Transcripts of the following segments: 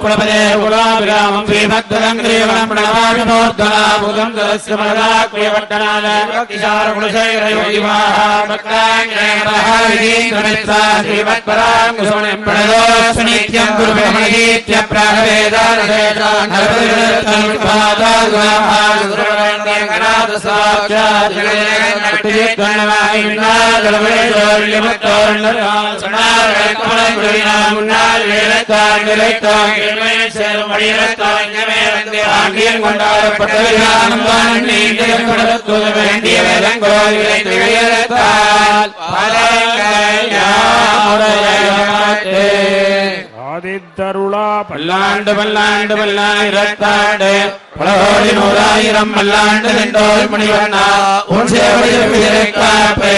குலபதேகுலாபிராமம் ஸ்ரீமத்வரங்கிரீவனம் பிரணவாவினோர்தலாபுதம் ஸ்ரீமத்பராங்குசுனித்யம் குருபமணீத்ய பிராகவேதானவேதான ஆதித்தருளா பல்லாண்டு பல்லாண்டு பல்லாயிரத்தாண்டு பலகோடி நூறாயிரம் பல்லாண்டு நின்றோர் மணிவண்ணா உன் சேவையில் காப்பே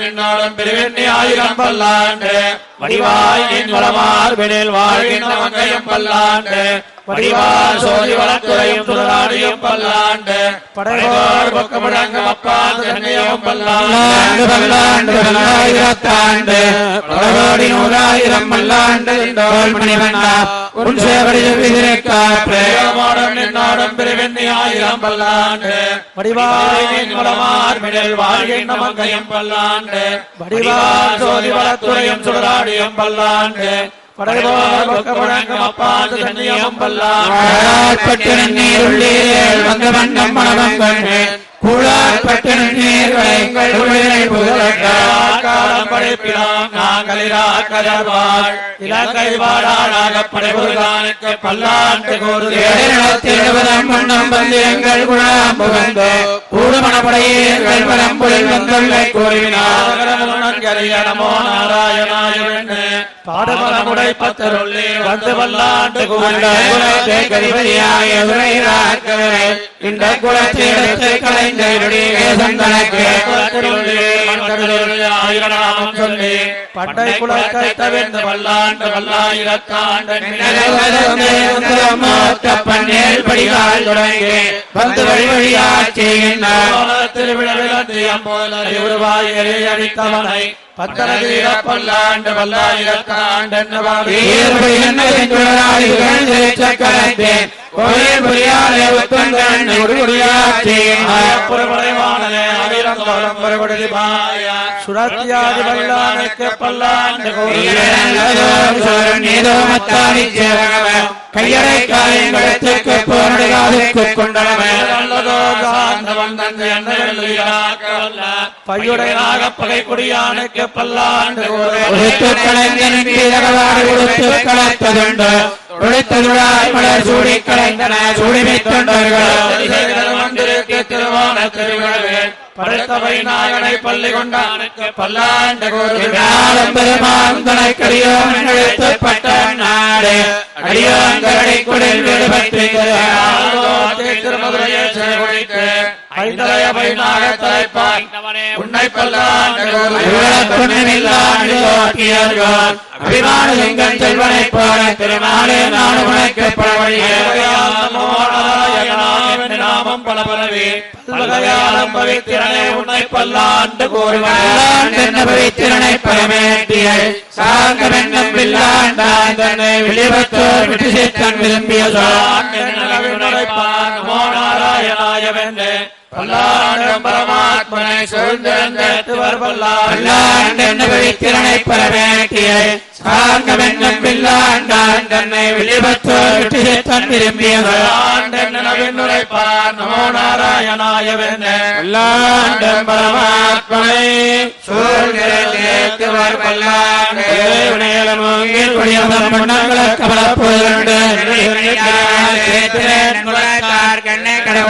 நின்னோடும் பெருவெண்ணி ஆயிரம் பல்லாண்டு. வடிவாய் நின் வளமார்பினில் வாழ்கின்ற மங்கையும் பல்லாண்டு. வடிவார் சோதி வளத்துறையும் துறராடியும் பல்லாண்டு. படைவோர் பக்க முழங்கும் அப்பாந்து கண்ணியும் பல்லாண்டு. பல்லாண்டு பல்லாயிரத்தாண்டு. பலகோடி நூறாயிரம் பல்லாண்டு நின்றோர் மணிவண்ணா உன் சேவையில் காப்பே நின்னோடும் பெருவெண்ணி ஆயிரம் பல்லாண்டு. வடிவாயின் குலமார் மிடல் வாழ்கின்ற மங்கையும் பல்லாண்டு. வடிவார் சோதி வளத்துறையும் சுடராடியும் பல்லாண்டு. படைவோர் பக்க முழங்கும் அப்பாந்து கண்ணியும் பல்லாண்டு. கூழாற்பட்டு நீர்கள் உள்ளிரை காலம் படைப்பிலாம் நாங்கள் இராக்கதர்வாள் இலங்கை வாடாளாக படைபுரிதானுக்கு பல்லாண்டு கூறுகிறோம் மன்னம் வந்து எங்கள் குழாம் புகழ்ந்து கூடுமணப்படையீர்கள் பரம்புரில் வந்துள்ளை கூறினார். நமோ நாராயணாய பாடுமலமுடை பத்தருள்ளே வந்து கரிபதியாய உரையாக்கவரே இந்த கலைஞருடைய சந்தனக்கு ஆயிரம் சொல்லி பட்டை குலத்தை வல்லாண்டு வல்லாயிரத்தாண்டு பன்னேல் படிகால் தொடங்கி வந்து வழி வழியாட்சி அடித்தவனை பத்தரதீர பல்லாண்டு வல்லாயிரத்தாண்டு சக்கரத்தேன் கோயில் உத்தங்கன் புறமறைவானே பல்லாண்டு காயங்களுக்கு போராடுகாதுக்கு நல்லதோ என்ன பையுடையாக பகை குடியானுக்கு பல்லாண்டு களைத்ததுண்டு உழைத்ததுடாய் மலர் சூடி கலைந்தன சூடிமை தொண்டர்கள் வந்திருக்கு திருவோண திருவிழவே படைத்தவை நாயனை பள்ளி கொண்டானுக்கு பல்லாண்டு கூறுகிறாலும் பெருமான் துணை கடியோம் எழுத்தப்பட்ட நாடு. அடியோங்கரடை குடில் விடுபட்டு திருமதுரையை சேவடிக்கு ஐந்தலையவை நாக தலைப்பாய் உன்னை கூறுகிறார்கள் அபிமான லிங்கம் செல்வனை போல திருமாலே நாடு உனக்கு நாமம் பல பலவே பல்வகையாளம் பவித்திரனை உன்னை பல்லாண்டு கூறுவான் என்ன பவித்திரனை பரமேட்டிய. சாங்கமென்னும் வில்லாண்டான் தன்னை வெளிவத்தோர் விட்டு சேர்த்தன் விரும்பிய சான் நமோ நாராயணாய வென்று பல்லாண்டும் பரமாத்மனை சூழ்ந்திருந்தவர் பல்லாண்டு என்ன பவித்திரனை பரமேட்டிய சாங்கமென்னும் வில்லாண்டான் தன்னை வெளிவத்தோர் விட்டு சேர்த்தன் விரும்பிய நவின்னுரைப்பார் நமோ நாராயணாய வென்று பல்லாண்டும் பரமாத்மனை சூழ்ந்திருந்தவர் பல்லாண்டு வினையலமோங்கில் குடியமர் மன்னங்களுக்கு பலப்போதுண்டு கண்ணே கடவுளையன்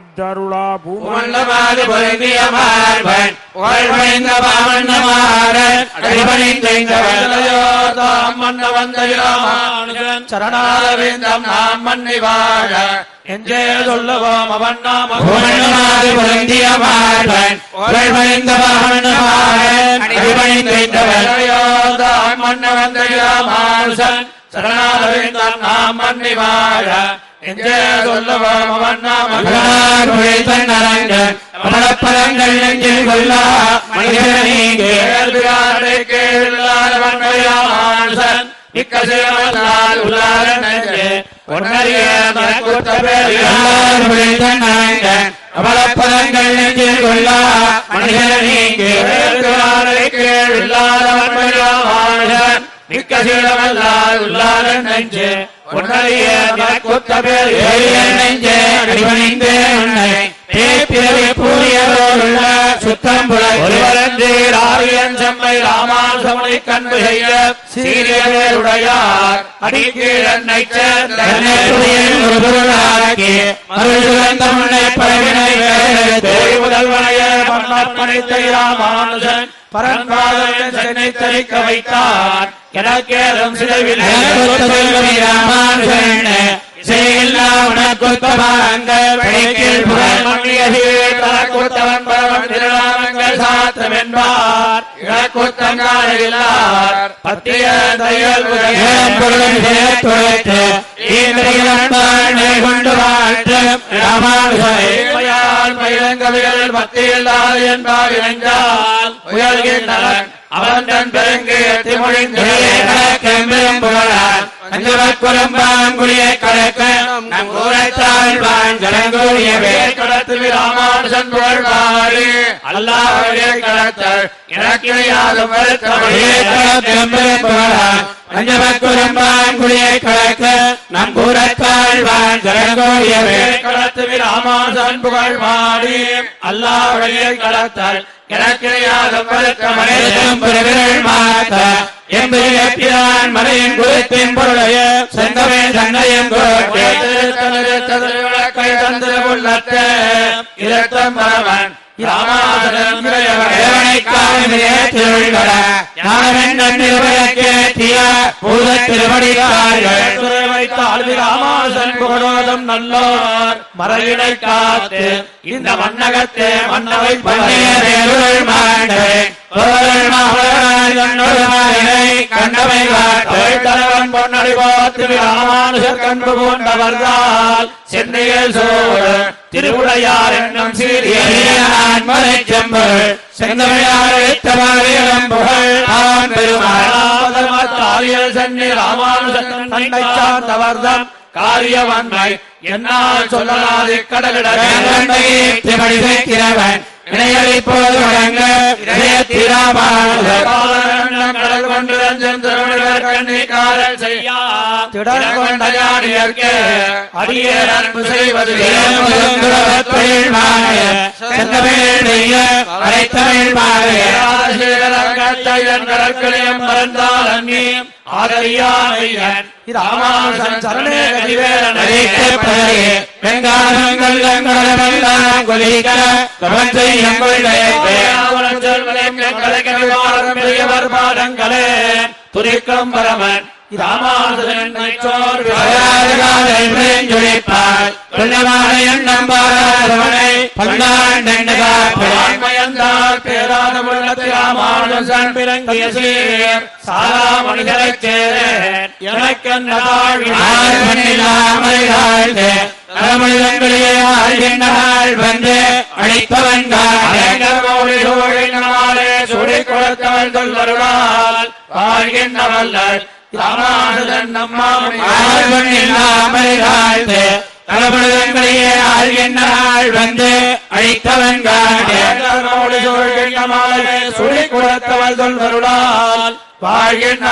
சாதித்தருளா பூமன் உமல்லமாது பொருந்திய மார்பன் புகழ்மைந்த பாமன்னமாறன் அடிபணிந்தவன் மன்ன வந்த ராமானுஜன் சரணாரவிந்தம் நாம் மன்னி வாழ என்றே சொல்லுவோம் அவன் நாம உமல்லமாது பொருந்திய மார்பன் புகழ்மைந்த பாமன்னமாறன் அடிபணிந்தவன் மன்ன வந்த ராமானுஜன் சரணாரவிந்தம் நாம் மன்னி வாழ கமலப்பழங்கள் நெஞ்சில் கொள்ளா மனிதனீங்கே மிக்க சேவலால் உள்ளார நெஞ்சே. பொன்னறிய கமலப்பழங்கள் நெஞ்சில் கொள்ளா மனிதனீங்கே மிக்க சேவலால் உள்ளார நெஞ்சே. பொன்னறிய குத்தபேர் நெஞ்சே அடிபணிந்தே உன்னை. பேப்பிரவி பூரியரோடுள்ள சுத்தம் ஒருவரந்தீர் ஆரியன் செம்மை ராமாசமனை கண்டு செய்ய சீரியருடையார் அடிக்கீழன்னை சேர்ந்த முதல்வனைய மன்னப்பனைத்தை ராமானுஜன் பரன்பாதன் சென்னை தரிக்க வைத்தார். எனக்கேதும் சிதைவில் ராமானுஜன். மயிலங்கவிகள் பத்தியில்லாது என்பார். இணைந்தால் உயர்கின்றனர் அவன் தன் பெருங்கு மொழிந்து குரம்பாங்குழியை கலக்க நம் கூறத்தாள் வான் ஜலங்கூழியவே கடத்து ராமானுசன் புகழ்வாரி அல்லாஹே கடத்தல் எனக்கிழையாதும் குரம்பாங்குழியை கலக்க நம் கூறத்தாள் வான் ஜலங்கூழியவே கடத்து ராமானுசன் புகழ்வாரி அல்லாஹே கடத்தல் எனக்கிழையாதும் மாத்த எம்பிரான் மலையின் குலத்தின் பொருளைய செங்கமே தன்னையும் விளக்கை தந்திர உள்ளத்த. இரத்தம் பரவன் நல்லோர். மறையினை காத்து இந்த மன்னகத்தே மன்னவை கண்டவை பொன்னடி போத்து ராமானுஜர் கண்டு கொண்டவர்தால் சென்னையில் சோழ திருவுடையார் என்னும் சீரிய மலை செம்பல் புகழ். ஆண் பெருமாள் சென்னி ராமானுஜன் காரியவன்மை என்னால் சொல்லலாது கடலிடவன் வழங்க கண்ணி காதல் செய்யா. திடர் கொண்ட ஞானியர்க்கு அடியேர் அன்பு செய்வது கடற்களையும் மறந்தால் அன்னி ஆதரியாமையன். ராமானுசன் சரணே கதிவேலனை. வெங்காலங்கள் கொலிக்க கவன் செய்யும் பெரியவர் பாடங்களே. துரிக்கும் பரமன். ராமானுஜன் பேராத ராமானுஜன் பிறங்கிய சீர். சாரா மனிதரைச் சேரேன். எனக்கு மனிதர்களே ஆழ்கின்றாள் வந்து அழைப்பவன் சுடி கொடுத்தவள் சொல்லருளால் வாழ்கின்றவல்லர் ராமானுஜன் நம்மாமல் தளபடுதங்களையே ஆழ்கின்றாள் வந்து அழித்தவன் சுழி குடத்தவள் சொல்வருளால் வாழ்கின்ற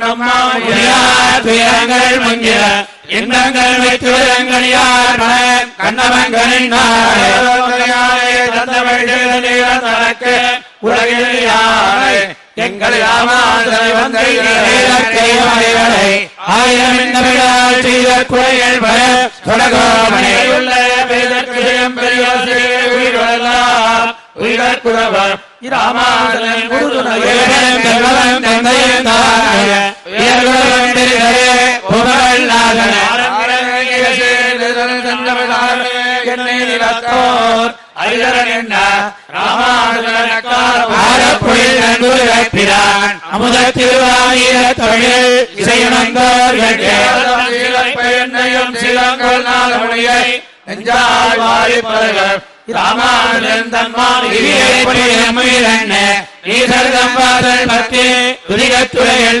நம்மாமுடியார் துயரங்கள் முங்கிற இன்பங்கள் வைத்துரங்களியார் கண்ணவங்களின் தந்தவள் தனக்கு உலகில் யாரை எங்கள் ஆயிரம் என்பதால் செய்த குறைகள் பல தொடகோமனையுள்ள வேதற்கியம் பெரிய உயிரெல்லாம் உயிர்குறவர் ராமானுஜன் குருதுணையும் தந்தையும் தாய. உயர்குறவன் திருகரே புகழாதன என்னை நிலத்தோர் அறிதரன் என்ன? அமுத திருவாயிர தொழில் இசையுணர்ந்தோர்கள் என்னையும் சிலங்கள் நாளமுடியை நெஞ்சால் வாரி தன்மான் துதிகத்துறையில்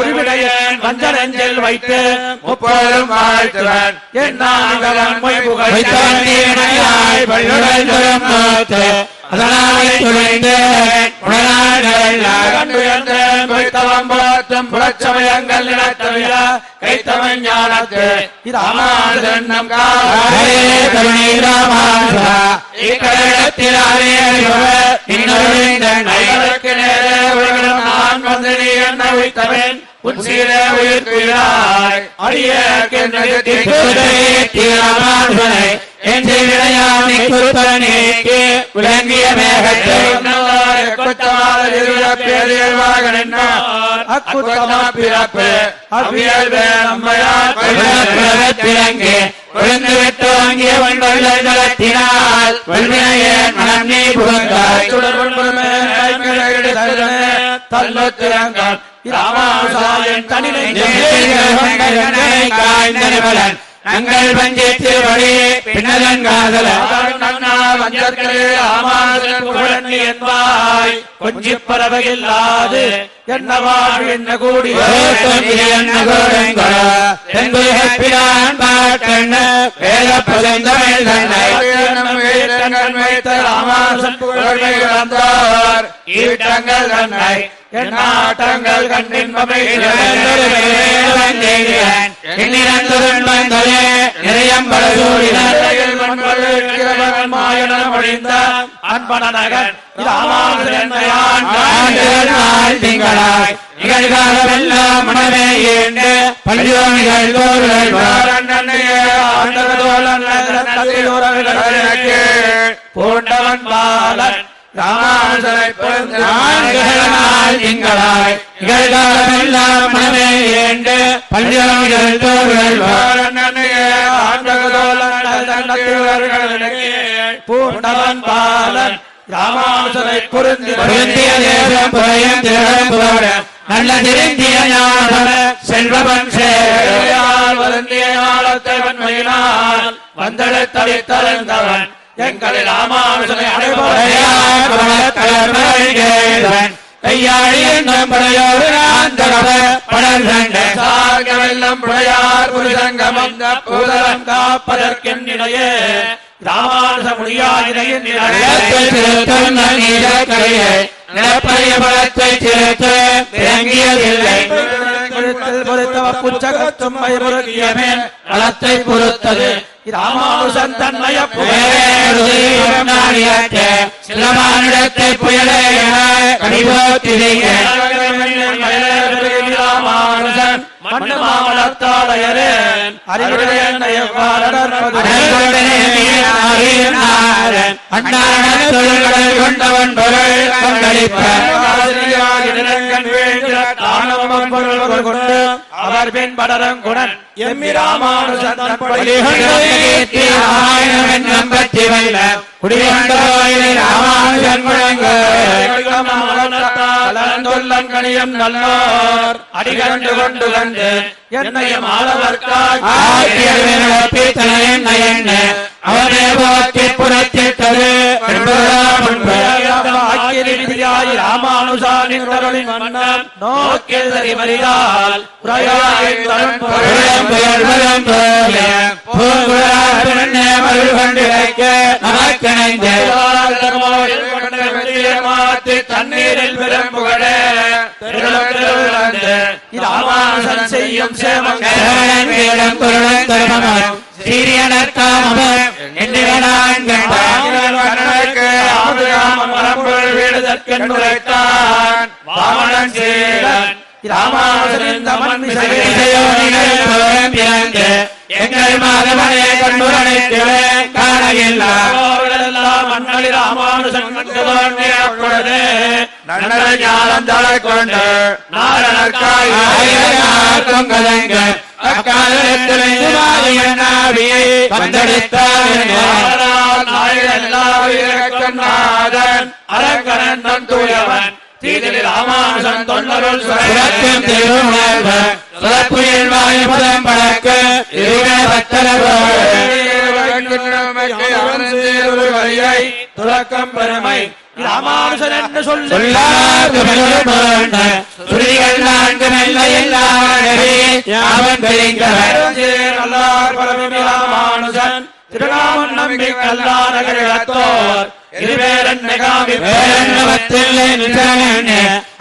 உரிவிடையன் வஞ்சனஞ்சல் வைத்து முப்போதும் வாழ்த்துவன். என்னான் மொய் அதனாலே துளைந்து உணர்ந்தேன் புலச்சமயங்கள் நிலத்தவிர கைத்தவன் ஞானத்து. ராமானுஜன் நம் கருணை ராமானுஜா. இக்கடத்திலாரே இன்னொரு நேரே உலகம் நான் வந்து நீ என்ன வைத்தவன் உன் சீர உயிர் என்று விளையாமை விளங்கிய மேகத்தை பிறப்பு அவ்வியல் விழுந்து விட்டு வாங்கிய வண்டத்தினால் வல்வினையே மனம் நீ ராமாசாயன் தனிலை காய்ந்தனவலன் நங்கள் பஞ்சே திருவடி பின்னதன் காதல வஞ்சர்களே ராமானுஜன் என்பாய். கொஞ்சி பறவையில்லாது என்ன வாழ் என்ன கூடி கூடங்களான் பாட்டண்ண வேத பதந்தமிழ் தன்னை என்னாட்டங்கள் கண்ணின்பமை அன்பனகன் திங்களாய். நிகழ்காலமெல்லாம் மனமே ஏண்டு பூண்டவன் பாலன் ராமானுஜனை பிறந்தாள் திங்களாய் நிகழ்காலமெல்லாம் மனமே ஏண்டு தோறுகள் பூண்டவன் பாலன் ராமானுஜனை பொருந்தி பொருந்திய தேசம் புறையும் திரளும் புகழும் நல்ல திருந்திய செல்வவன் சேர் வருந்திய ஞானத்தை வன்மையினால் வந்தெடுத்தளித்தறிந்தவன் எங்களில் ராமானுஜனை கேள்வன். கையாழி என்னும் படையோடு நான் தரவ படர் கண்ட சார்கமெல்லாம் பூதலம் காப்பதற்கென்னிடையே ராமானுஜ நிலப்பரிய பலத்தை திருத்து இறங்கியதில்லை பொறுத்தவ புச்சகத்தும் பயமுறுகியமேன் பலத்தை பொறுத்தது. ராமானுஜன் தன்மைய சிலமானிடத்தை புயலே என மண்ணு கொண்டவன் பொருள் கொண்டு அவர் பின் படரும் குணன். நல்லோர். அடிகண்டு கொண்டு கண்டு. என்னையும் ஆளவர்க்காய். அவனே போற்றி புறத்திட்டது விதியாய் ராமானுசானின் மன்னம் நோக்கில் தெரிவறியால் உரையாய் தரும் தண்ணீரில் பெரும்புகழே ராமானுசன் செய்யும் சேமங்கள் கண்ணனுக்கு ஆதிராம மரபுள் வீடுதற்கென்றுரைத்தான் வாமனன் சேரன். எங்கள் மாதவனே எல்லாம் மன்னளி ராமானுசன் கண்டுதான் அப்பொழுது நன்னரை ஞானம் தலை கொண்டு தூயவன் தீதில் ராமானுசன் தொண்டருள் துறக்கம் பெருமை. ராமானுசன் என்று சொல்லி நல்லார் பரமி ராமானுசன். திருநாமன் நம்பி கல்லாரகத்தோர் இருவேரன் மெகாமி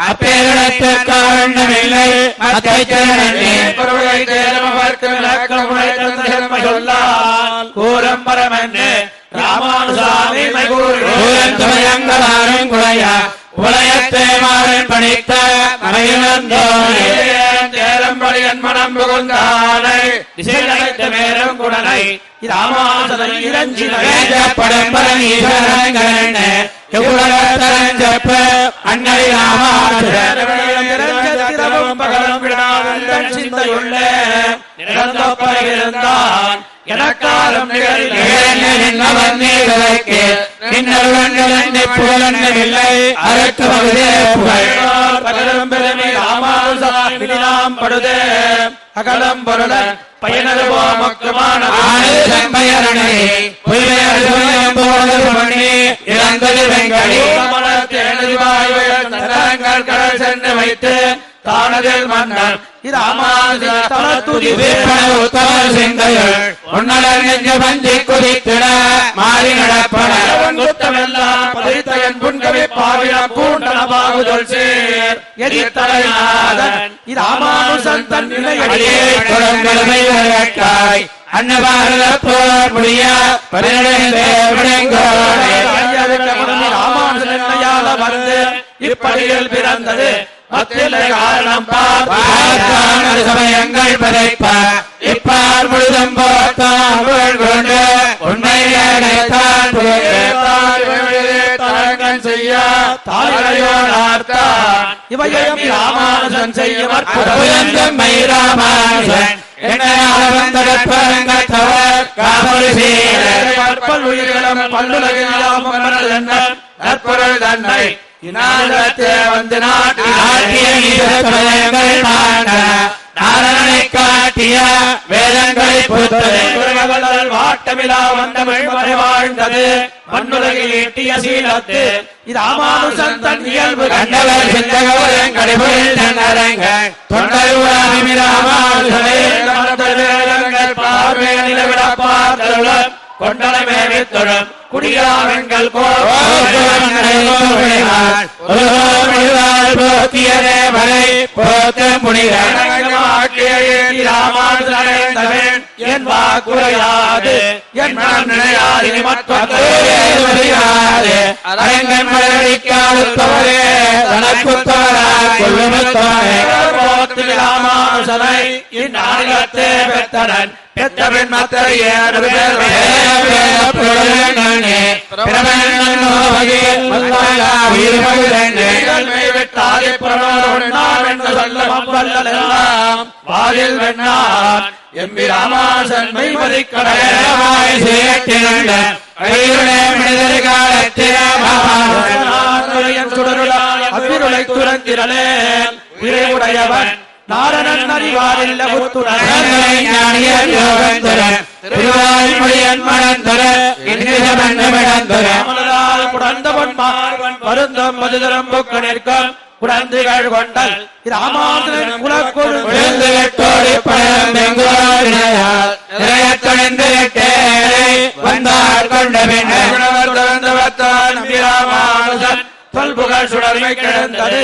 அப்பேரிடத்து காரணமில்லை. அத்தை தேரமவர்க்கு சொல்லால் ராமானுசாமி குழையா உலயத்தை மாறன் பணித்த மறையிழந்தோனே தேரம்படியன் மனம் புகுந்தானை திசை அழைத்த மேலும் குடனை ராமானுசன் இறஞ்சினை வேதப்படும் எவ்வளவத்தரஞ்சப்ப அன்னை இரவும் பகலும் விடாமல் சிந்தையுள்ளே நிறந்தொப்பரிருந்தான் எனக்காலம் புகழன்னவில்லை. அறக்கு மகுதே புகழ். பகலும் பெருமை ராமானுசாம் படுதே. அகலம் பொருளன் பயனருவோ மக்குமான பயரணே வைத்து தானதில் குதித்திட மாறி விளக்காய் அன்னபாரத போர் முடிய பரிணடைந்தே விளங்கோனே ராமானுஜன் என்னையால வந்து இப்படியில் பிறந்தது. காரணம் சமயங்கள் பதைப்ப இப்பார் முழுதும் கொண்டு உண்மை தரங்கன் செய்ய தாயோனார்த்தான் இவையும் ராமானுஜன் செய்யும் அற்புதம் அற்புதந்தம் மயிராமானுஜன் என்னையால வந்தடப்பரங்கத்தவர் காவல் சீரர் கற்பல் உயிர்களும் பல்லுலகில் யாமும் மனதென்ன நற்பொருள் தன்னை இனாலத்தே வந்து நாட்டிய நாட்டிய நீசமயங்கள் நாரணனை காட்டிய வேதங்களை புத்தது வாட்டமிலா வந்தமிழ் வரை வாழ்ந்தது மண்ணுலகில் ஈட்டிய சீலத்து. ராமானுசன் தன் இயல்பு. கண்டவர் சிந்தகவரன் கடிபுரில் தன்னரங்க. பார்த்தருளும் கொண்டலை மேவித்தொழும் குடியாவெங்கள் போக்கியதே மலை போத்த முனிவர் ராமானுஜன் என் வாக்குறையாது என் மனம் நினையாது இனி மற்றொரு அரங்கன் மலரிக்காலுத்தவரே தனக்குத்தவரா கொள்ளுமத்தவரே போத்தில் ராமானுசனை இந்நாளிலத்தே பெற்றனன் மத்தரையே வாயில் ராமாசன் மெய்மதிக்கடலே அபிருளை துறந்திரலே உடையவன் நாரணன் மார்வன் வருந்தம் வந்தார் கொண்ட ராமானுஜன் தொல்புகழ் சுடர்மை கிடந்தது.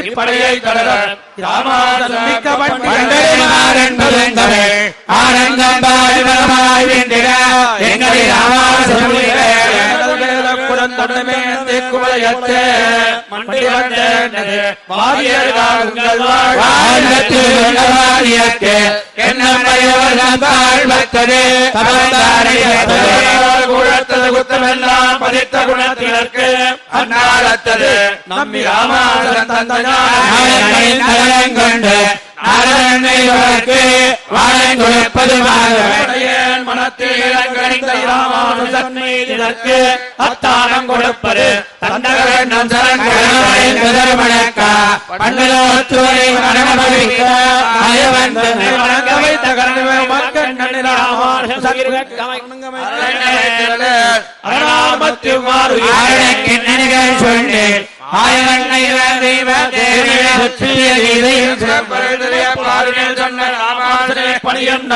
இப்படையை தொடர ராமாதன் மிக்க பண்டரிமாறென்பதென்பது ஆனந்தம் வாழ்வத்தில் உள்ளவாரியற்கு என்னம்மையவர்கள் வாழ்வத்தது தவந்தாரையத்தது குத்தமெல்லாம் பதித்த குணத்தினருக்கு நம்பி ராமாசன் நாயகனின் நலன் கொண்டு நாராயணனுக்கு வாழன் கொடுப்பதுமாக தந்தையன் மனத்தில் இளங்கணிந்த ராமானுஜன் மீதினருக்கு அத்தானம் கொடுப்பது. தந்தகன் வணங்க வைத்த கரணமே சொன்னேன் பணியம்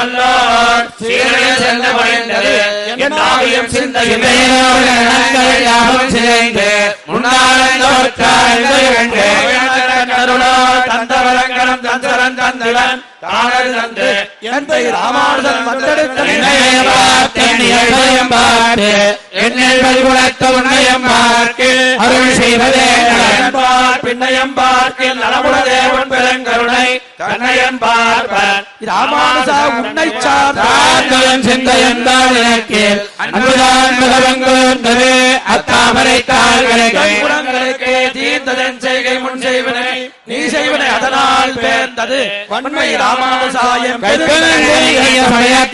முன்னாள் தந்தவரங்கனம் தந்தரன் தந்திரன். தானது தந்து. எந்தை ராமானுஜன் வந்தெடுத்த என்னில் வழிகுலத்த உன்னையம் பார்க்கு அருள் செய்வதே நலன். பின்னையம் பார்க்கில் நலமுட தேவன் பெருங்கருணை தன்னையன் பார்ப்பன் ராமானுஜா உன்னை சார்ந்த தாழ்ந்தவன் சிந்தையந்தாள் எனக்கு அன்புதான் பகவங்கோர்ந்தது அத்தாமரை தாள்களுக்கு தீர்ந்ததன் செய்கை முன் செய்வனை நீ செய்வனை அதனால் பேர்ந்தது. வன்மை ராமானுசாயம்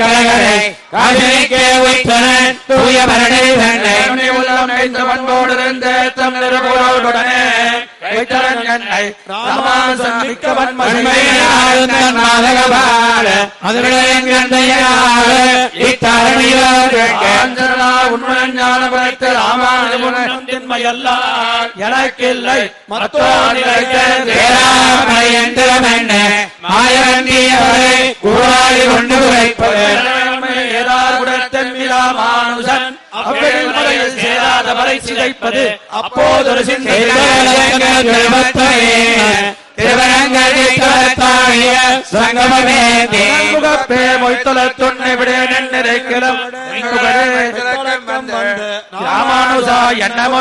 கழகரை காசினிக்கே வைத்தனன் தூய தன்னை. உள்ளம் வைத்த பண்போடு இருந்த தம் நிறுவனோடுடனே வைத்தரன் என்னை. ராமானுசன் மிக்க வன்மை உண்மையினாலும் தன் மாதகபால ஞான படைத்த தின்மையல்லால் எனக்கில்லை மத்தோனிலை வேளாண்மையந்திரம் என்ன மாயவந்தியவரை கூறாளி கொண்டு உரைப்பது ராமானுஜன் அவ்வழில் மலையில் சேராத வரை சிதைப்பது அப்போதொரு சிந்தை. முகப்பே மொய்த்தொல தொன்னை விட நினைக்கிறோம் ராமானுஜா என்னமோ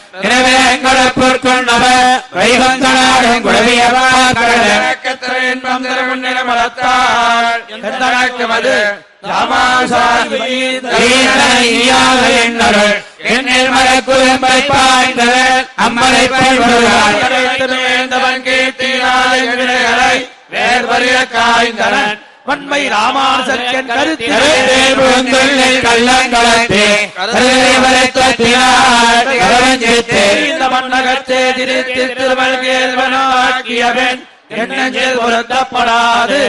இவை இந்த என்னில் மரக்குழம்பை பாய்ந்தவர் அம்மலை ராமானுஜன் கருத்தில் கள்ளங்களத்தே கருதை வரைத்தினார் கரவஞ்சித்தே இந்த மன்னகத்தே திரித்து திருமல்கேள்வனாக்கியவன் என்னெஞ்சில் பொருத்தப்படாது.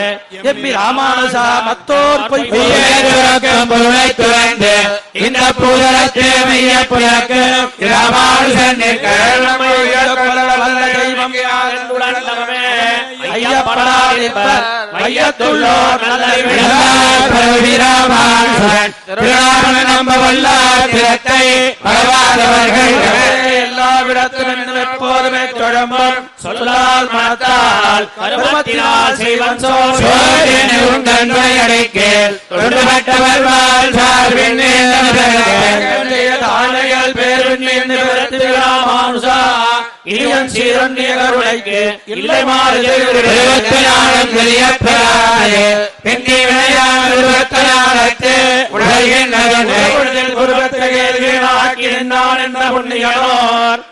எம்பி ராமானுஜா மத்தோர் பொய் துறக்கம் பொருளை துறந்து இந்த புதரத்தே மைய புலக்கு ராமானுஜன் நிற்க. ஐயப்படாதிருப்பர் வையத்துள்ளோர் திருநாம நம்ப வல்லார் திறத்தை பரவாதவர்கள். இன்னும் எப்போதுமே தொழம்பும் சொல்லால் மனத்தால் கருமத்தினால் செய்வன் சோழனை துணையடைக்கேள் தொண்டுபட்டவர் வாழ் சார்பின் தானைகள் பேருண்ணின் ராமானுசா இனியன் சீரண்ய கருணைக்கு இல்லை மாறு இருபத்தி நாளும் பெரிய பெறாதே பெண்ணி விளையாடு இருபத்தி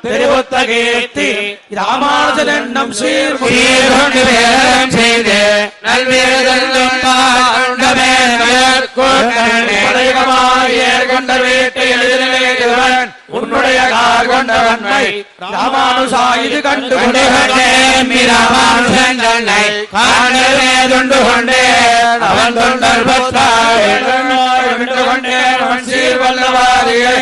நாளத்து உலகின்றதே ராமானுஜன் என்னும் சீர் சீர்கொண்டு செய்து நல்வேதல்லும் பாண்டமே கொண்ட உன்னுடைய கார் கொண்டவன்மை ராமானுசா இது கண்டு ராமானுசன் தன்னை காணவே அவன் தொண்டர் பத்தாய் கொண்டேன் அவன் சீர் வல்லவாரியை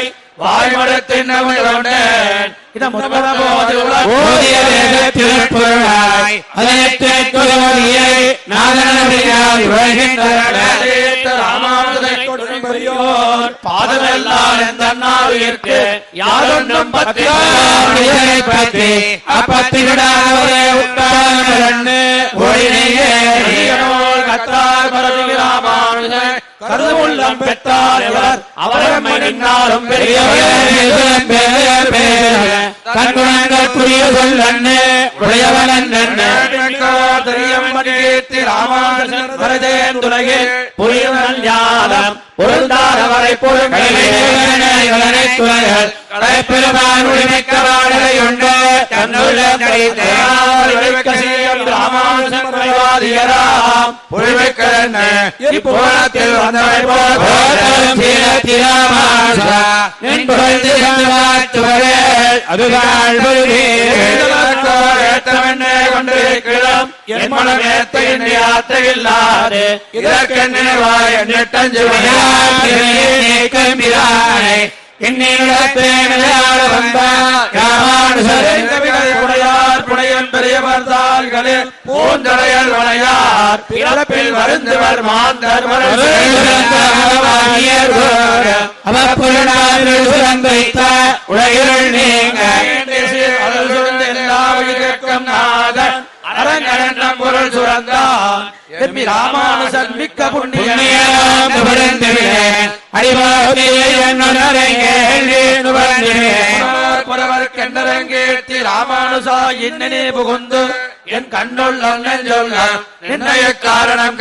கொடுப்பறியோர் பாதமெல்லாம் எந்த அண்ணாவிற்கு இதனை பற்றி அப்பத்தி உட்கார்ந்து ஒளினையே கத்தார் பரவி ராமானுஜன் கருதுமுள்ளம் பெற்றார் எவர் அவரம்மை நின்னாலும் கண்குணங்கள் புரிய சொல்லன்னு உடையவன் தெரியம்படி ராமானுஜன் வரதேந்துலகில் புரியுதல் ஞானம் பொருந்தாரவரை உடைமைக்கவாடலையுண்டு தன்னுள்ள ராமானுஜன் வைவாதியராம் புரிவைக்கலன்னு இப்புவனத்தில் வந்தவை ஏற்றமென்னே கொண்டிருக்கிறோம்? என் மனம் ஏத்த என்னை வாய் எண்ணெட்டஞ்சு உடையார் பூந்தடையல் வளையார் பிறப்பில் வருந்துவர் மாந்தர் நீங்க நாதன் அரங்கரண்டம் பொருள் சுரந்தான் எம்மி ராமானுசன் மிக்க புண்ணிய புறவர் ராமானுசா இன்னனே புகுந்து என் கண்ணுள்ள சொல்ல நிர்ணய காரணம்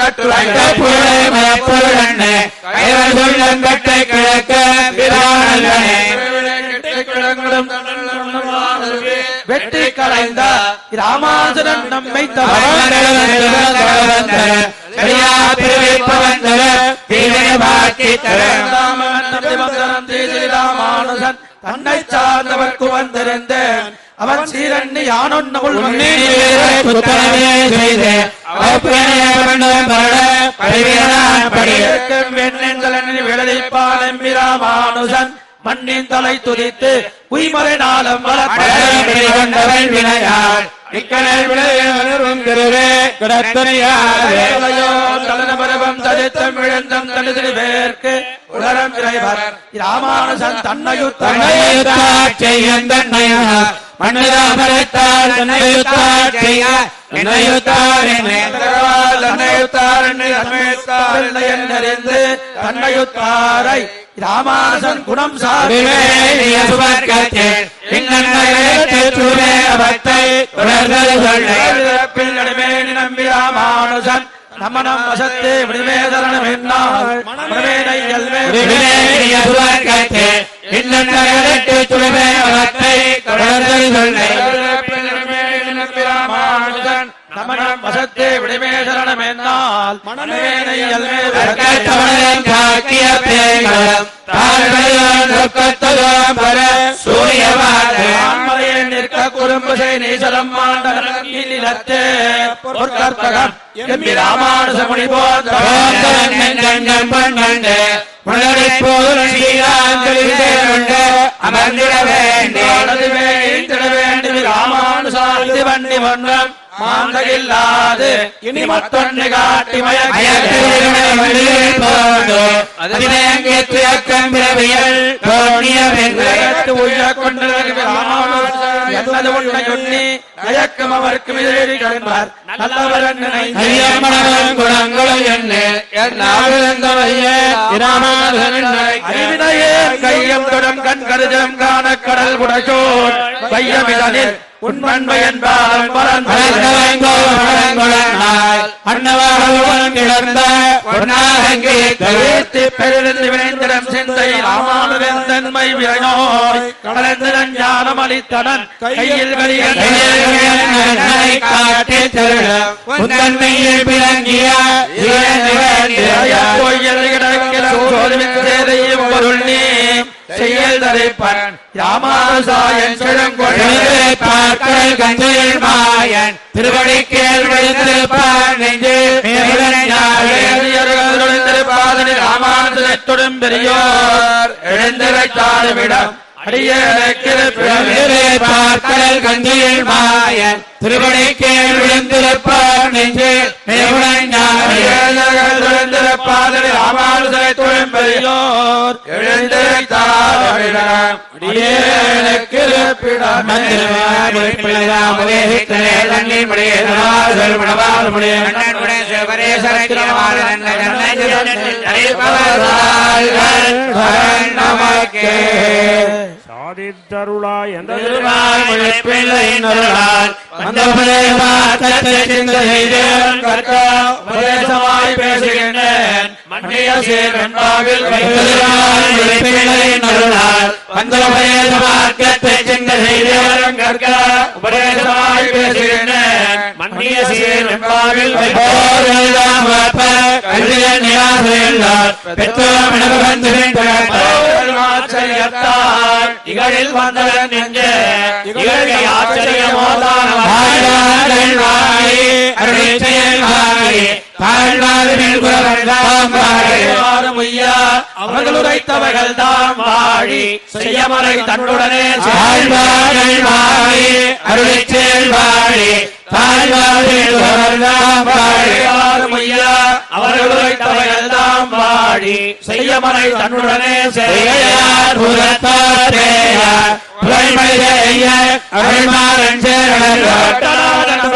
வெட்டி களைந்த ராமானுஜன் நம்மை ராமானுஜன் தன்னை சார்ந்தவர்க்கு வந்திருந்தேன் அவன் சீரண்ணி யானொன்னுள் ராமானுஜன் மண்ணின் தலை துதித்து உய்மலை நாளம் கொண்டவன் வினையால். இக்கடல் விளையும் திருவே கிடத்தனையாவே கலனபரவம் தரித்தம் இழந்தம் பேர்க்கு. உலரம் இறைவர். ராமானுஜன் தன்னையுத்தனை தன்னையார் மன்னதாமரத்தால் தன்னையுத்தாட் செய்ய. என்னையுத்தார் என்னை அறிந்து தன்னையுத்தாரை சொல்லை நம்பி ராமானுஜன். நமனம் வசத்தே விடுவேதரணம் என்னால் மனமேனை விவேகிய சுவர்க்கத்தில் இன்னன்மையை தொடர்ந்தது சொல்லை ராமானுஜன் நமனம் வசத்தே விடுவேதரணம் என்னால் மனமேனை கட்டவனன் காக்கிய பேய்களும் தாழ்மையான் துக்கத்ததும் பர ஆண்மலையை நிற்க குறும்பு செய் நீசலம் மாண்டே பொற்கற்பகம் எம்பி ராமானுஜ முனி போன்ற அமர்ந்திட வேண்டும் ராமானுசாதிவன் கண்ணி ஒன்றம் மாந்தகில்லாது. இனி மத்தொன்னு காட்டி மயக்கத்து உய்ய கொண்டு என்னது உன்னை எண்ணி நயக்கம் அவருக்கு எதிரிகள் நல்லவர் குணங்களும் என்ன அறிவினையே கையம் தொடம் கண் கருதம் காண கடல் உடைச்சோர் கையமிதனில் உண்மண்மை என்பாலும் கருத்து பெருந்து விளைந்திடம் சிந்தை ராமானுடன் தன்மை விரைநோய் கடந்து ஞானம் அளித்தடன் கையில் உந்தன்மையில் விளங்கிய செயல் தரைப்பன் ராமானுசாயன் பார்க்கல் கஞ்சையில் மாயன் திருவடிக்கேள் விழுந்திருப்பான் நெஞ்சு பெரியோர் எழுந்திரைத்தாடுமிடம் அடியே பார்க்கல் கஞ்சையில் மாயன் திருவடிக்கேள் விழுந்திருப்பான் நெஞ்சு பாதனை ராமானுஜத்துடன் பெரியோர் எழுந்திரைத்தாடுமிடம் அடியேனுக்கு இருப்பிடம் சாதித்தருளாய் உபதேசமாய் பேசுகின்றேன். மன்னிய சேர்பாவில் கற்க உபதேசமாய் பேசுகின்றேன் மன்னிய சேர்பாவில் இகழில் வந்தவன் நெஞ்சே. இகழை ஆச்சரியமோதான அவர்கள் உரைத்தவர்கள் தாம் வாழி. செய்யமறை தன்னுடனே அவர்கள் உரைத்தவர்கள் தாம் வாழி. செய்யமறை தன்னுடனே செய்யார் தோழி நற்பாலன்னம்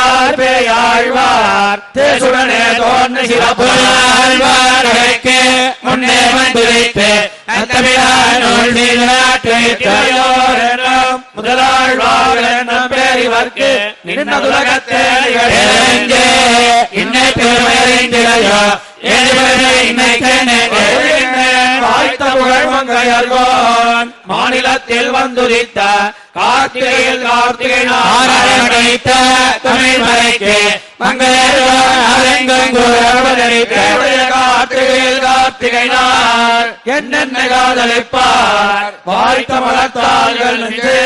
தேசுடனே தோன்று சிறப்பு முன்னே வந்துரைத்து பேரிவர்க்கு நின்னதுலகத்தே இன்னை வாய்த்த புகழ் மங்கையர்கோன். மாநிலத்தில் வந்துரித்த கார்த்திகையில் கார்த்திகை நாராயண தமிழ் மலைக்கு கார்த்திகை நாள். என்னென்ன காதலிப்பார்? வாய்த்த மலத்தாள்கள் நெஞ்சே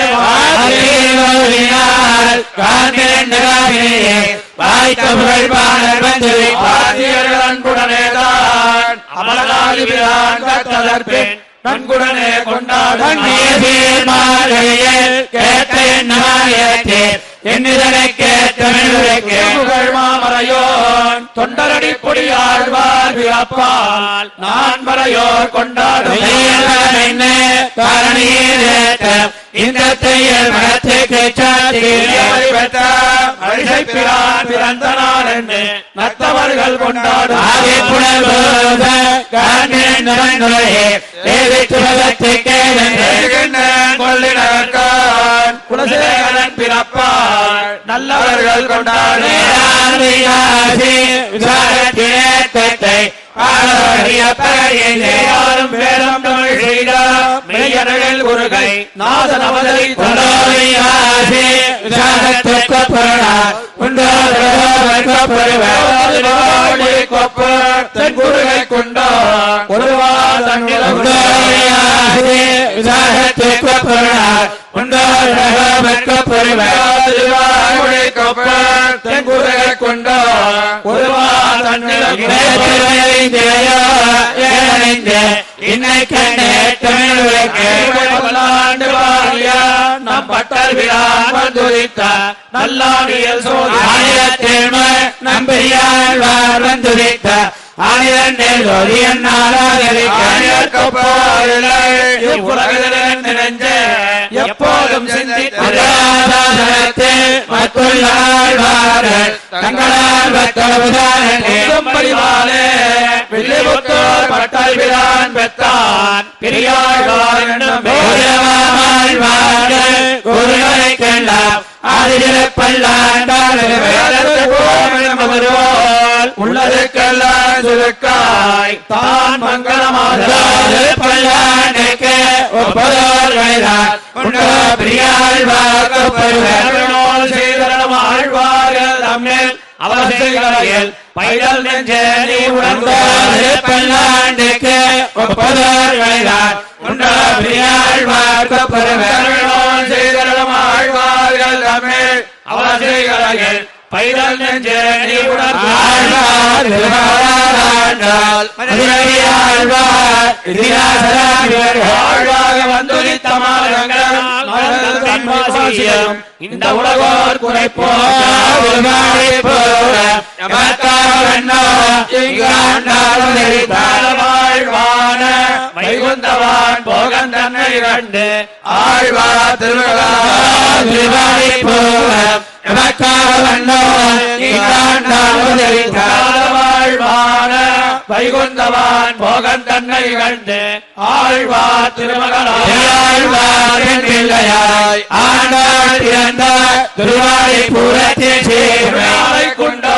வாய்த்த புகழ் பாடல் வந்து கத்ததற்பின் நன்குடனே கொண்டாடும் கேட்ட எண்ணமாயத்தேர் என்னிதனை கேட்ட புகழ் மாமரையோன் தொண்டரடி பொடியாழ்வார் அப்பால் நான் மறையோர் கொண்டாடும் இந்த தையல் மனத்துக்கு பிரான் பிறந்த நாள் என்று நத்தவர்கள் கொண்டாடும். குலசேகரன் பிறப்பால் நல்லவர்கள் கொண்டாடும். யாரும் பேரம் தமிழ் செய்த மெய்யனகள் உருகை நாதன் கொண்டோ. கொப்பு தென்குருகை கொண்டோ ஒருவா தன்னில பல்லாண்டு வாழிய நம் பட்டர் விழான் வந்துரித்த நல்லாடியல் வந்துரித்த ஆயிரம் நினைஞ்ச எப்போதும் சிந்தித்து படிவாலே வில்லிபுத்தூர் பட்டல் விழான் பெற்றான் பெரியாழ்வார் என்னும் உள்ளதுக்கெல்லாம் சுருக்காய். தான் மங்களமாக கருணோல் செய்தரணம் ஆழ்வார்கள் தம்மில் அவர்கள் பைடல் நெஞ்சே நீ உணர்ந்தாலே கருணோல் செய்தரணம் ஆழ்வார்கள் தம்மில் அவசைகளில் பைடல் நெஞ்சே நீ உணர்ந்தாலே ஆழ்வாக வந்துரித்த மாதங்கள் மலர்கள் தன்மாசியம் இந்த உலகோர் குறைப்போ. வாழ்வான வைகுந்தவான் போகன் தன்னை கண்டு ஆழ்வார் திருமகளா வாழ்வான வைகுந்தவான் போகன் தன்னை கண்டு ஆழ்வார் திருமகளா திருவாளை கொண்டோ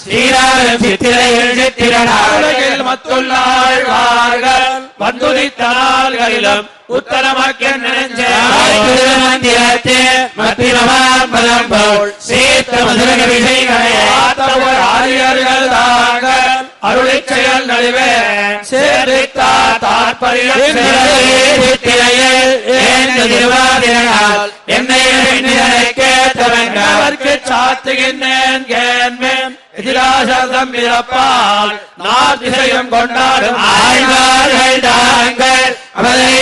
படுத்தாய் மழை மழை உலகில் மத்துள்ளாழ்வார்கள் வந்துதித்த நாள்களிலும் உத்தரமாக்க நினைஞ்ச ஆத்தவர் ஆரியர்கள் தாங்கள் அருளை செயல் நடுவே சேர்த்தார் தாற்பயம் அவருக்கு சாத்துகின்றேன் கேன்மேன் எதிராசம் இறப்பால் நார் கொண்டாடும் ஆழ்வார்கள் தாங்கள் அவரை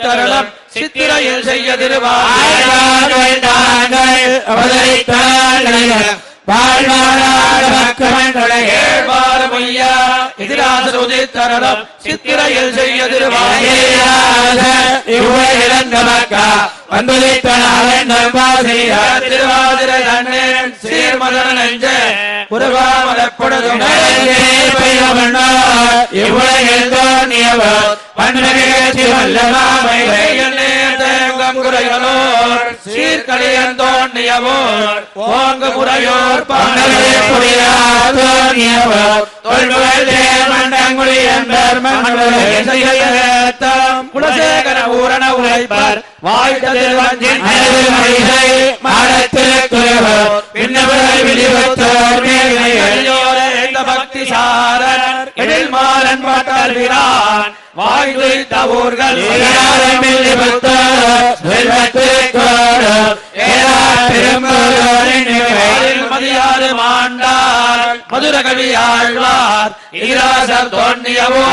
தருளம் சித்திரையில் செய்ய எதிராசுருதி தருளம் சித்திரையில் செய்ய திருவாய் திருவாதிரை அண்ணன் சீர்மதன நெஞ்ச. குருவாமலப்படுதும் தேங்கம் குறைகளோர் சீர்கழியன் தோன்றியவோர் ஓங்கு முறையோர் குலசேகர ஊரண உழைப்பர் வாய்த்ததில் வஞ்சின் எளியோரே இந்த பக்தி சாரர் எழில் மாலன் பாட்டார் வீரான் வாய்ந்த ஊர்கள் மதியாறு மாண்டார் மதுர கவி ஆழ்வார் ஈராசர் தோன்றியவோ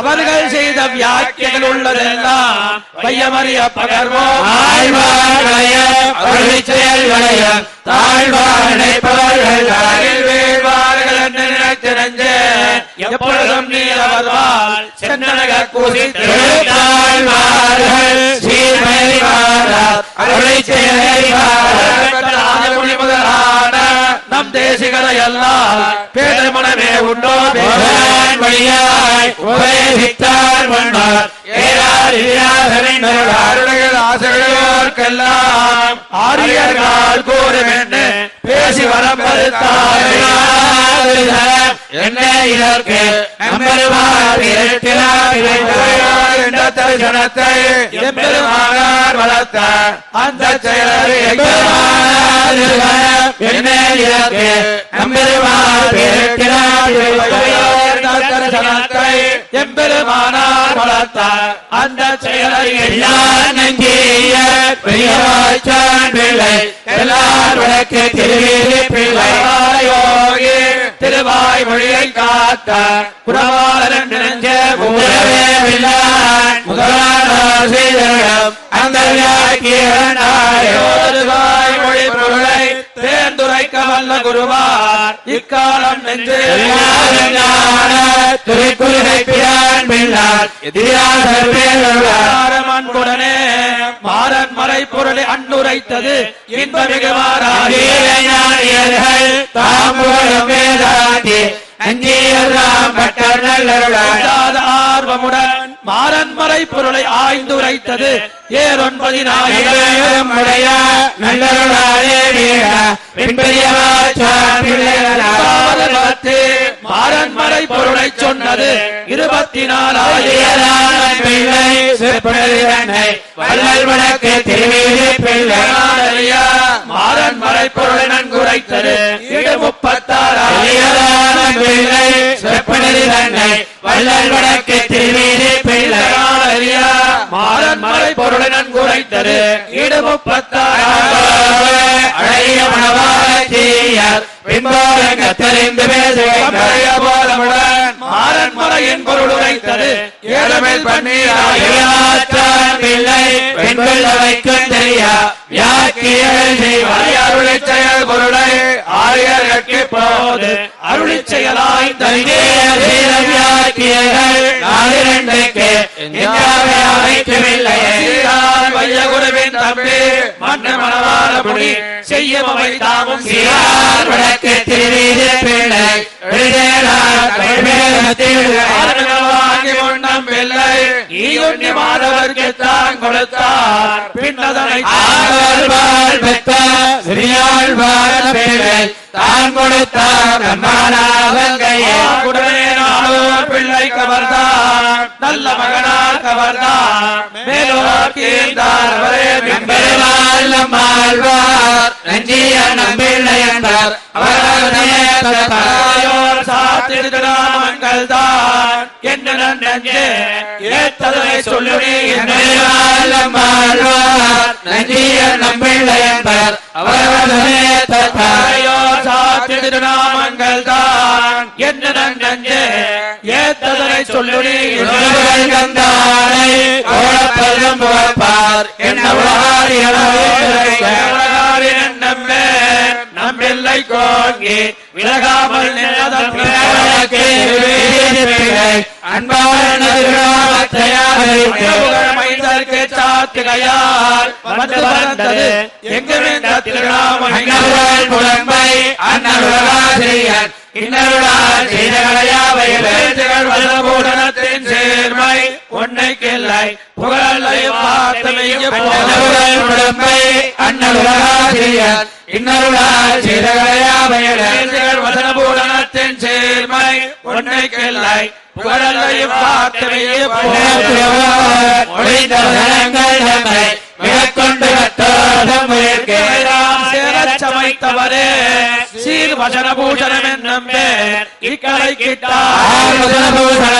அவர்கள் செய்த வியாக்கியங்கள் உள்ளதெல்லாம் பையமறிய பகர்வோ வீழ்வார்கள் என்று நினைத்திருந்தே எப்பொழுதும் நீ அவர்வால் சென்னக கூசித்து ராஜமுனி முதலான பேதை உண்டோ வழியாய் உபதேசித்தார் மன்னர் ஏறார் இல்லாதறிந்தருளார் ஆருடைய ஆசைகளோர்க்கெல்லாம் ஆரியர்கள் கூறும் பேசி வரம்பருத்தார் என்ன இதற்கு? நம்பருமார் எம்பெருமானார் வளர்த்த அந்த செயலர் என்ன இதற்கு? நம்பருமார் எம்பெருமானார் வளர்த்த அந்த செயலரை பிள்ளை. எல்லார் வழக்கு திருவிழி பிள்ளை யோகி திருவாய் மொழியை காத்த குணவாளன் நெஞ்ச உறவே வில்லான். அந்த மொழி பொருளை தேர்ந்துரைக்க வல்ல குருவார். இக்காலம் நெஞ்சு அன்புடனே மாறன் மறை பொருளை அன்னுரைத்தது. மாறாதே இல்லாத ஆர்வமுடன் மாறன் மறை பொருளை ஆய்ந்துரைத்தது ஏறொன்பதினாயிரம். மாறன் மறை பொருளை சொன்னது. இருபத்தி நாலாயிரம் பிள்ளை மாறன் மறை பொருளை நன்குரைத்தது இடு முப்பத்தாறாயிரம் பிள்ளை வள்ளல் வடக்கு பிள்ளை மாறன் மறை பொருளை நன்குரைத்தது இடு முப்பத்தாறாயிரம் பின்போரங்க தெரிந்து பேசுகின்ற மாறன் மறையின் பொருள் உரைத்தது. ஏழமேல் பன்னீராயிரம் பிள்ளை பெண்கள் வைக்கும் தெரியா? வியாக்கியல் செய்வாய் அருளை செயல் பொருளை ஆரியர்கட்கு போது. அருளி செயலாய் தனியே வியாக்கியர்கள் நாளிரண்டுக்கு இந்தியாவை அமைக்கவில்லையே சீரான் வையகுருவின் தம்பி மன்ன மணவாள முடி செய்யும் அவை தாமும் சீரார் வடக்கு திருவீதி பிள்ளை. எழுதேனார் பிள்ளை ஈயுண்ணி தான் கொடுத்தார் பின்னதனை ஆழ்வார் சிறியாழ்வார் பிள்ளை தான் கொடுத்தார் நம்மானாவங்கையே உடனே நாளோர் பிள்ளை கவர்தான் நல்ல மகனார் கவர்தான் மேலோக்கியிருந்தார் அவரே நம்பெருமாள் நம்மாழ்வார். நஞ்சிய நம்பிள்ளை என்றார் அவரே தாயோர் சாத்திருநாமங்கள் தான் என்ன நஞ்சே ஏத்ததனை நஞ்சிய நம்பிள்ளை என்றார் தாயோர் தான் என்ன ஏத்ததனை சொல்லுவே கந்தானை கோலப்பல்லம் புகழ்ப்பார் என்ன நம்பே நம்பில்லை கோங்கி விலகாமல் அன்பான சாத்துகையால் வந்து வந்தது எங்குமிந்த அன்னருள் புலம்பை செய்தகளையாவையிலே வல்லபூடனத்தின் சேர்மை. உன்னைக்கில்லை வசனபூடனத்தின் சேர்மை உன்னைக்கில்லை புகழையும் பார்த்தமையும் சமைத்தவரே. சீர் வசனபூஷணம் என்னும் பேர் இக்கலை கிட்டார்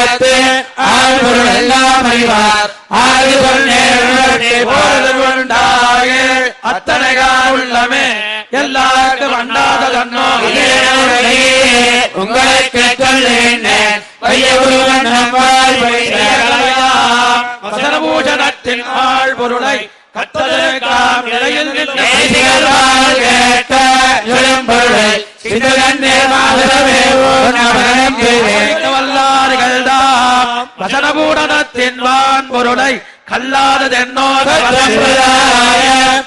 உண்டாக அத்தனை உள்ளமே. எல்லாருக்கும் அண்டாத தன்னோ உங்களுக்கு சொல்லேன் வசனபூஷணத்தின் ஆள் பொருளை கத்தலுக்காம் நிலையில் கேட்ட சுழம்பொருளை சிந்துகண்டே மாதவே ஓ வல்லார்கள் தாம் வசனபூடனத்தின் வான் பொருளை கல்லாததென்னோத சம்பிரதாய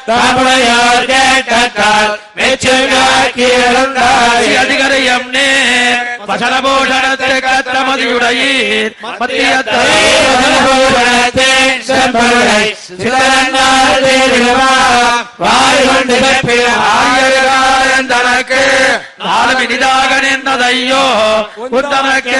தமிழையோர் கேட்டால் மெச்சுகாக்கி எழுந்தாய் அதிகரியம் நேர் வசனபூஷணத்தை கத்தமதியுடையீர் மத்தியத்தை ஆயிரம் தனக்கு நாளும் இனிதாக நின்றதையோ உத்தமக்கு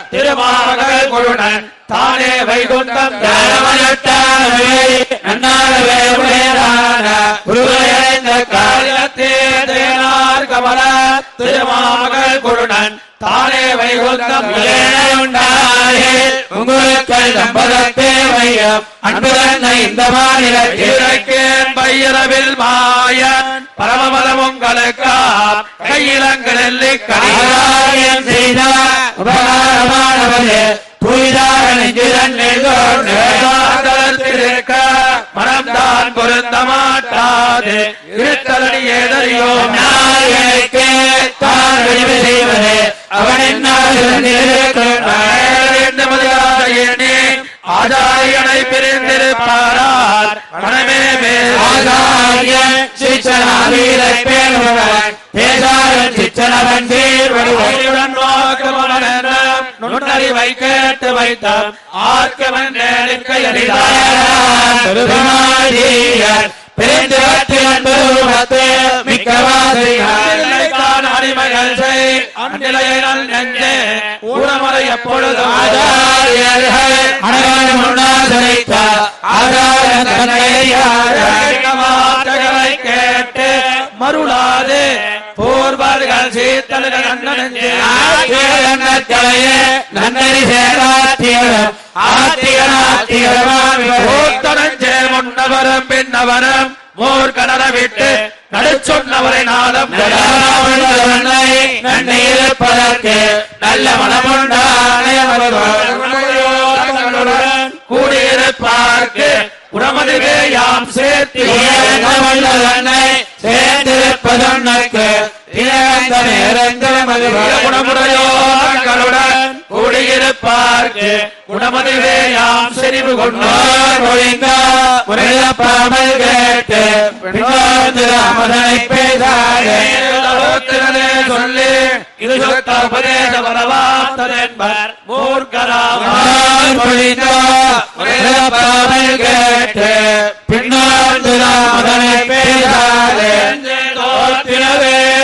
திருமாமகள் கொழுடன் தானே வைகுண்டம் காலத்தே கமல திருமாமகள் கொழுடன் தானே வைகுண்டம் உங்களுக்கு சம்பதத்தே வையம். அன்புடன் இந்த மாநிலத்தில் பையரவில் மாயன். பரமபலம் உங்களுக்கா? கையிலங்களில் ஆராயம் செய்த உபகாரமானவரே மனம்தான் பொருந்த மாட்டாது. இருத்தலடி ஏதறியோ நாயகே தான் அவன் என்ன ஆதாரியனை பிரிந்திருப்பாரார் மனமே ஆதாரிய சிச்சனாவீரை பேணுவன் பேசாரன் சிச்சனவன் சீர்வடுவன் அறிவுடன் நோக்கமனம் நுண்ணறிவை கேட்டு வைத்தார் ஆர்க்கவன் நேரிற்க பெருமத்து மிக்கவாசியார் அடிமைகள் செய். அந்நிலையை நல் நெஞ்சே ஊனமறை அனைவரும் மருளாது போர்வார்கள் சீத்தல்கள் அண்ணனெஞ்சே நன்னறி சேராத்தியரும் ஆத்தியனாத்தியரமாம் ஓத்தனஞ்சே முன்னவரும் பின்னவரும் மோர் கடல விட்டு நடுச்சொன்னவரை நாளம் நன்மை நல்ல மனமுண்டானே கூடியிருப்பார்க்கு. உடமதுவே யாம் சேர்த்து. சேர்ந்திருப்பதொன்னக்கு இழந்த நேரங்களும் குணமுடையோர்களுடன் கூடியிருப்பார்க்கு உடமதிவே யாம் செறிவு கொண்டோர் முறையப்பாமல் கேட்டு பின்னோர்ந்து ராமதனை பேசாதே சொல்லி இது சொத்த உபதேச வரவாத்ததென்பர் மூர்க்கராம் முறையப்பாமல் கேட்டு பேசாதே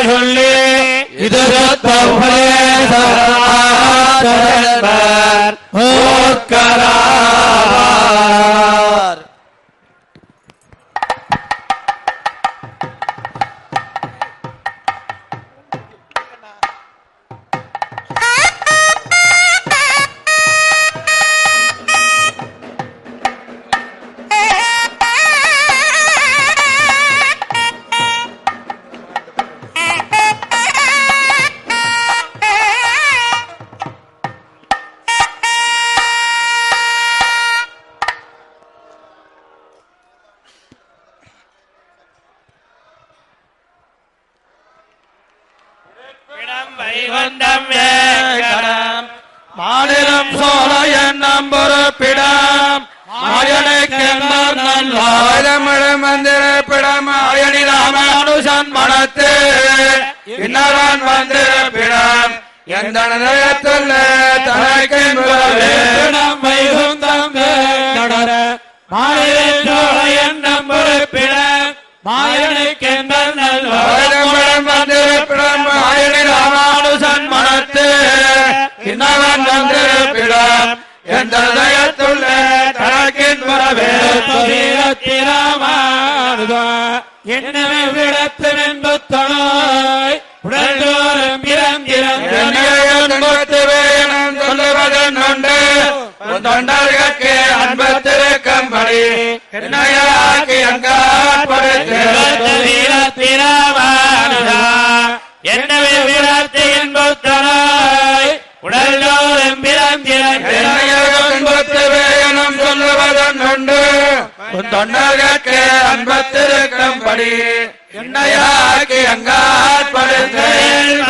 சொல்லி இது நல்லாயிரமிடம் வந்திருப்பிடம் மாயனி ராமானுஷன் மனத்து. இன்னவன் வந்திருப்பிடம் எந்த நிலையத்தில் தனக்கு வைகுந்தம் தொடர மாநில எண்ணம் பொறுப்பிடம் மாயனுக்கென்றல் ஆயிரமிடம் வந்திருப்பிடம் மாயனி ராமானுஷன் மனத்து. இன்னவன் வந்திருப்பிடம் எந்த நிலையத்துள்ள தனக்கின் வரவே என்னவே விடத்து நின்று உடல்தோறும் சொல்லுவதென்னுண்டு தொண்டர்களுக்கு அன்பத்திருக்கும்படி என்னையாக்கி அங்காட்படுத்து வீரத்திரமானுதா மூத்தனாய் உடலோரும் அன்பத்து வேகனம் சொல்லுவதன் உண்டு உன் தொண்டர்கட்கு அன்பத்திருக்கும்படி என்னையாக்கி அங்காட்படுத்தேன்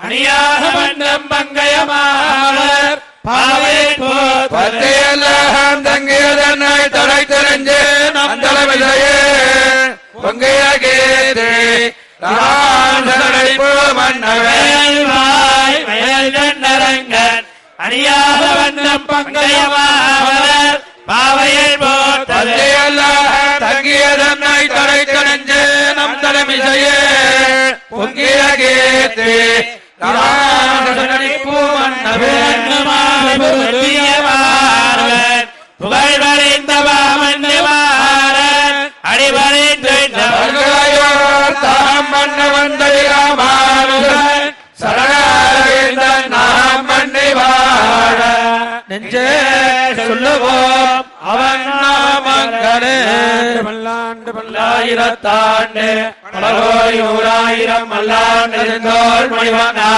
அணியாக வண்ணம் பங்கயமாளர் பாவை பத்தியெல்லாம் தங்கியதனை கீர்த்தி ராண்டடைப்பு மன்னவே வேல்வாய் வயல் நரங்கன் அணியாக வண்ணம் பங்கயமாளர் பாவையில் போத்தது. பத்தியெல்லாம் தங்கியதனை தடை தெரிஞ்சு நம் தலைமிசையே பொங்கிய கீர்த்தி ராண்டடைப்பு மன்னவே புகழ்வறிந்த பாமன்னவாரன் அடிபறிந்து பல்கையோர் தாம் மன்ன வந்தை ராமானுஜன் சரணாரவிந்தன் நாம் மன்னி வாழ நெஞ்சே சொல்லுவோம் அவன் நாமங்களே. பல்லாண்டு பல்லாயிரத்தாண்டு. பலகோடி நூறாயிரம் மல்லாண்டு இருந்தோர் மணிவனா.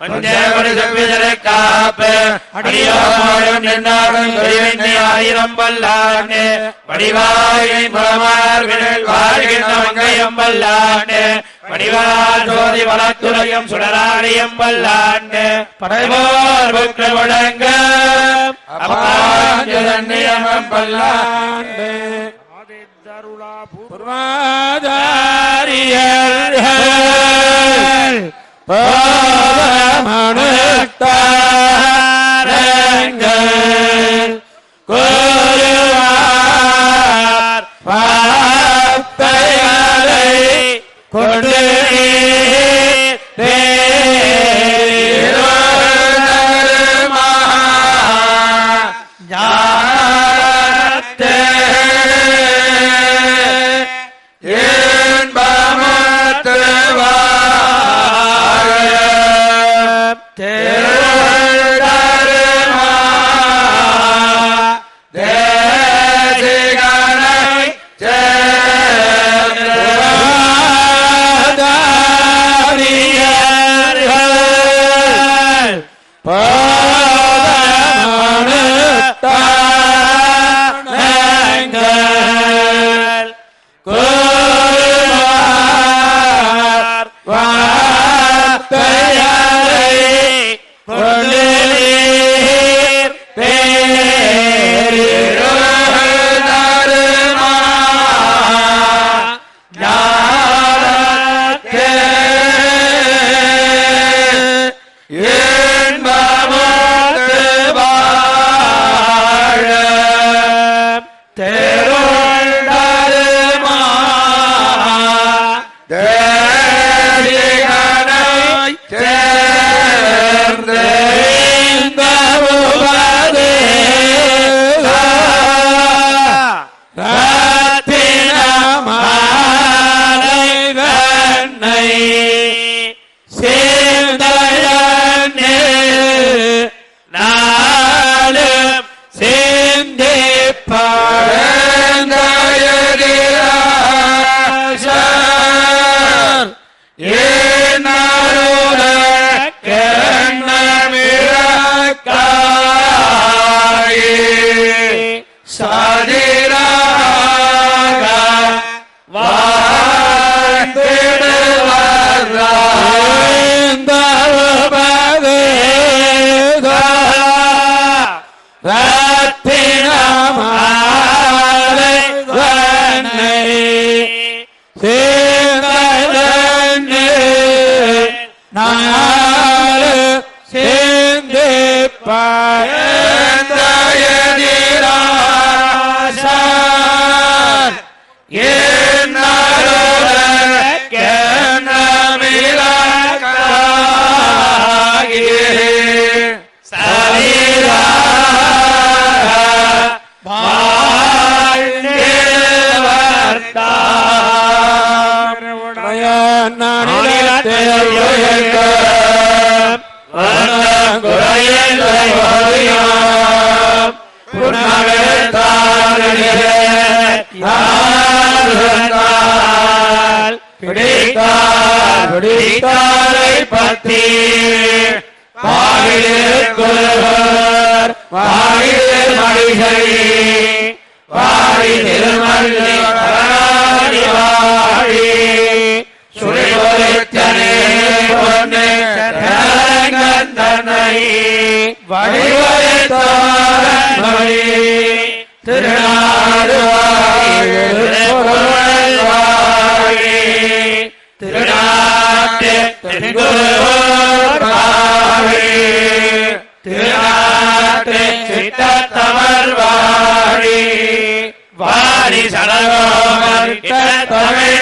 பஞ்சேவடி செவ்விதரை காப்பு. அடியோடும் ஆயிரம் வடிவாயை புலமார் விரல் வாழ்கின்ற மங்கையம் பல்லாண்டு வடிவால் ஜோதி வளத்துறையும் சுடராடியம் பல்லாண்டு புக்கு முழங்க ஆதித்தருளா பூர்வாதாரியர்கள் பாவமனுத்தாரங்கள் கோருவார் பாத்தைகளை கொடு.